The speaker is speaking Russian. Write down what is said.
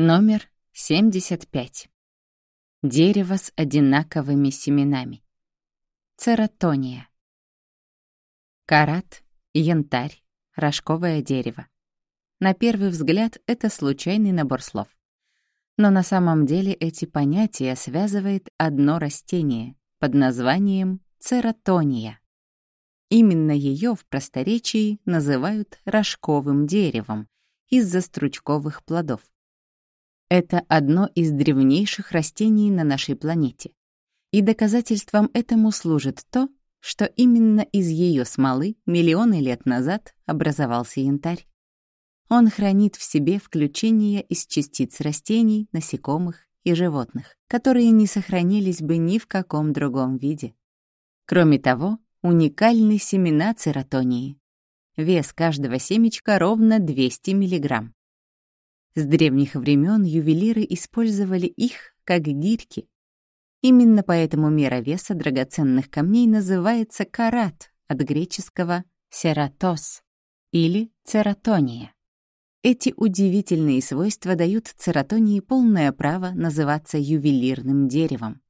Номер 75. Дерево с одинаковыми семенами. Цератония. Карат, янтарь, рожковое дерево. На первый взгляд это случайный набор слов. Но на самом деле эти понятия связывает одно растение под названием цератония. Именно ее в просторечии называют рожковым деревом из-за стручковых плодов. Это одно из древнейших растений на нашей планете. И доказательством этому служит то, что именно из ее смолы миллионы лет назад образовался янтарь. Он хранит в себе включение из частиц растений, насекомых и животных, которые не сохранились бы ни в каком другом виде. Кроме того, уникальны семена цератонии. Вес каждого семечка ровно 200 миллиграмм. С древних времен ювелиры использовали их как гирьки. Именно поэтому мера веса драгоценных камней называется карат от греческого «сератос» или «цератония». Эти удивительные свойства дают цератонии полное право называться ювелирным деревом.